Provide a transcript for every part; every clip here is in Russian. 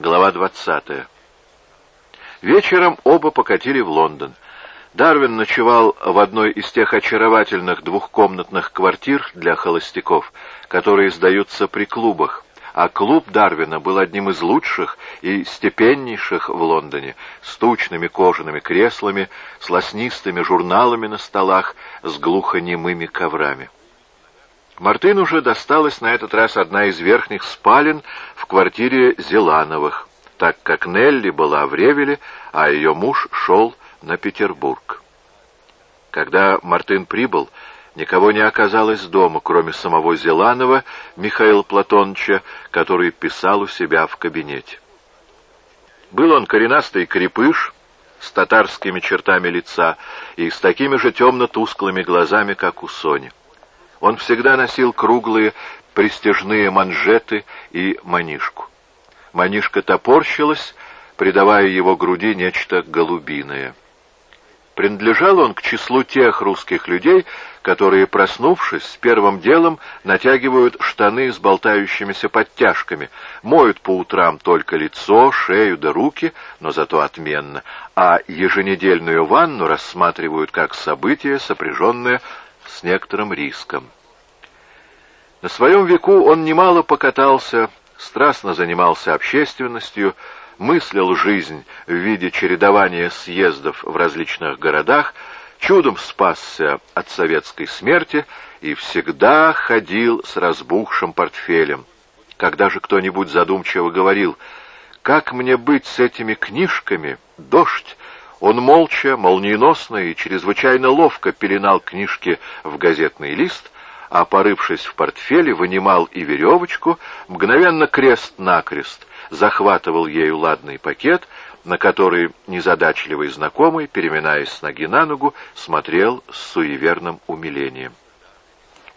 Глава 20. Вечером оба покатили в Лондон. Дарвин ночевал в одной из тех очаровательных двухкомнатных квартир для холостяков, которые сдаются при клубах, а клуб Дарвина был одним из лучших и степеннейших в Лондоне, с тучными кожаными креслами, с лоснистыми журналами на столах, с глухонемыми коврами. Мартын уже досталась на этот раз одна из верхних спален в квартире Зелановых, так как Нелли была в Ревеле, а ее муж шел на Петербург. Когда Мартын прибыл, никого не оказалось дома, кроме самого Зеланова Михаила Платоновича, который писал у себя в кабинете. Был он коренастый крепыш с татарскими чертами лица и с такими же темно-тусклыми глазами, как у Сони. Он всегда носил круглые пристежные манжеты и манишку. Манишка топорщилась, придавая его груди нечто голубиное. Принадлежал он к числу тех русских людей, которые, проснувшись, с первым делом натягивают штаны с болтающимися подтяжками, моют по утрам только лицо, шею да руки, но зато отменно, а еженедельную ванну рассматривают как событие, сопряженное с некоторым риском. На своем веку он немало покатался, страстно занимался общественностью, мыслил жизнь в виде чередования съездов в различных городах, чудом спасся от советской смерти и всегда ходил с разбухшим портфелем. Когда же кто-нибудь задумчиво говорил «Как мне быть с этими книжками? Дождь!» Он молча, молниеносно и чрезвычайно ловко пеленал книжки в газетный лист, а, порывшись в портфеле, вынимал и веревочку, мгновенно крест-накрест захватывал ею ладный пакет, на который незадачливый знакомый, переминаясь с ноги на ногу, смотрел с суеверным умилением.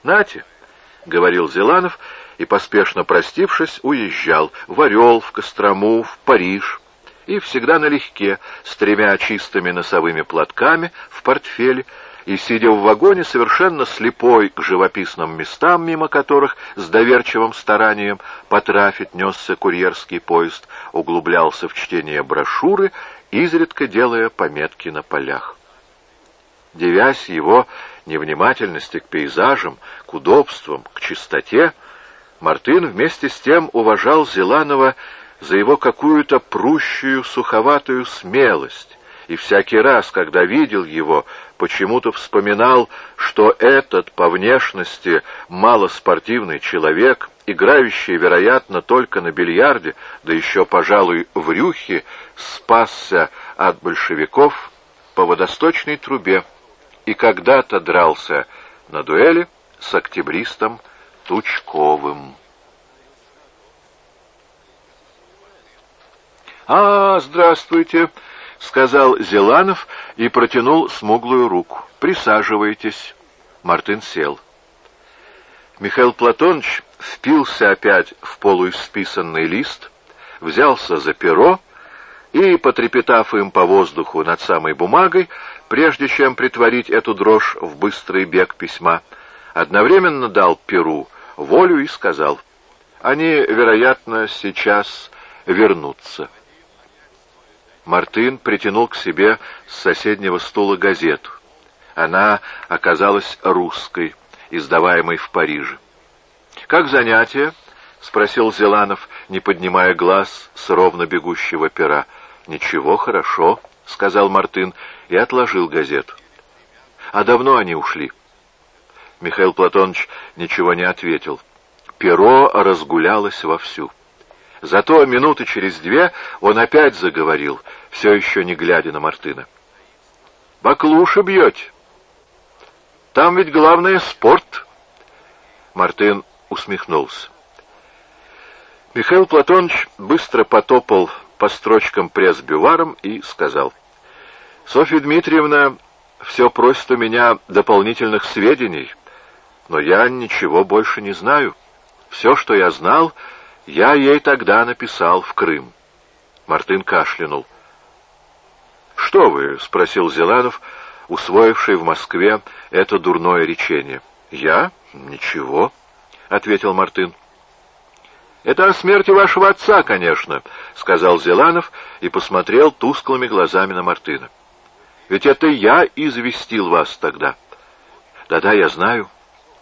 «Нате!» — говорил Зеланов, и, поспешно простившись, уезжал в Орел, в Кострому, в Париж — и всегда налегке, с тремя чистыми носовыми платками в портфеле, и, сидя в вагоне, совершенно слепой к живописным местам, мимо которых с доверчивым старанием потрафить несся курьерский поезд, углублялся в чтение брошюры, изредка делая пометки на полях. Девясь его невнимательности к пейзажам, к удобствам, к чистоте, Мартын вместе с тем уважал Зеланова за его какую-то прущую суховатую смелость, и всякий раз, когда видел его, почему-то вспоминал, что этот по внешности малоспортивный человек, играющий, вероятно, только на бильярде, да еще, пожалуй, в рюхе, спасся от большевиков по водосточной трубе и когда-то дрался на дуэли с октябристом Тучковым. «А, здравствуйте!» — сказал Зеланов и протянул смуглую руку. «Присаживайтесь». Мартын сел. Михаил Платоныч впился опять в полуисписанный лист, взялся за перо и, потрепетав им по воздуху над самой бумагой, прежде чем притворить эту дрожь в быстрый бег письма, одновременно дал перу волю и сказал, «Они, вероятно, сейчас вернутся». Мартын притянул к себе с соседнего стула газету. Она оказалась русской, издаваемой в Париже. «Как занятие?» — спросил Зеланов, не поднимая глаз с ровно бегущего пера. «Ничего, хорошо», — сказал Мартын и отложил газету. «А давно они ушли?» Михаил Платонович ничего не ответил. Перо разгулялось вовсю. Зато минуты через две он опять заговорил, все еще не глядя на Мартына. «Баклуши бьете? Там ведь главное спорт!» Мартын усмехнулся. Михаил Платонович быстро потопал по строчкам пресс-бюваром и сказал, «Софья Дмитриевна все просит у меня дополнительных сведений, но я ничего больше не знаю. Все, что я знал, — я ей тогда написал в Крым. Мартын кашлянул. «Что вы?» — спросил Зеланов, усвоивший в Москве это дурное речение. «Я? Ничего», — ответил Мартын. «Это о смерти вашего отца, конечно», — сказал Зеланов и посмотрел тусклыми глазами на Мартына. «Ведь это я известил вас тогда». «Да-да, я знаю», —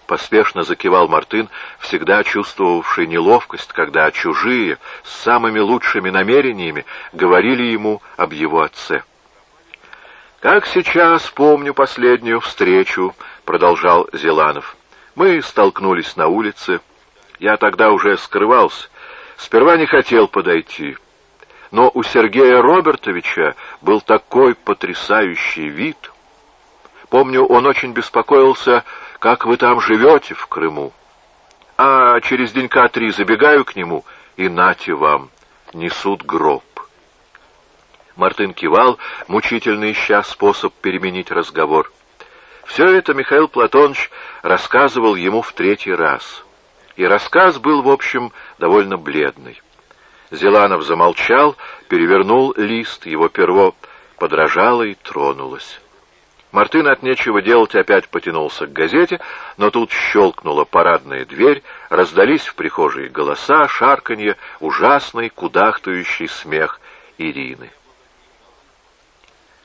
поспешно закивал Мартын, всегда чувствовавший неловкость, когда чужие, с самыми лучшими намерениями, говорили ему об его отце. «Как сейчас помню последнюю встречу», — продолжал Зеланов. «Мы столкнулись на улице. Я тогда уже скрывался. Сперва не хотел подойти. Но у Сергея Робертовича был такой потрясающий вид. Помню, он очень беспокоился, как вы там живете в Крыму. А через денька три забегаю к нему, и нате вам, несут гроб. Мартын кивал, мучительно ища способ переменить разговор. Все это Михаил Платонович рассказывал ему в третий раз. И рассказ был, в общем, довольно бледный. Зеланов замолчал, перевернул лист, его перо подражало и тронулось. Мартын от нечего делать опять потянулся к газете, но тут щелкнула парадная дверь, раздались в прихожей голоса, шарканье, ужасный, кудахтающий смех Ирины.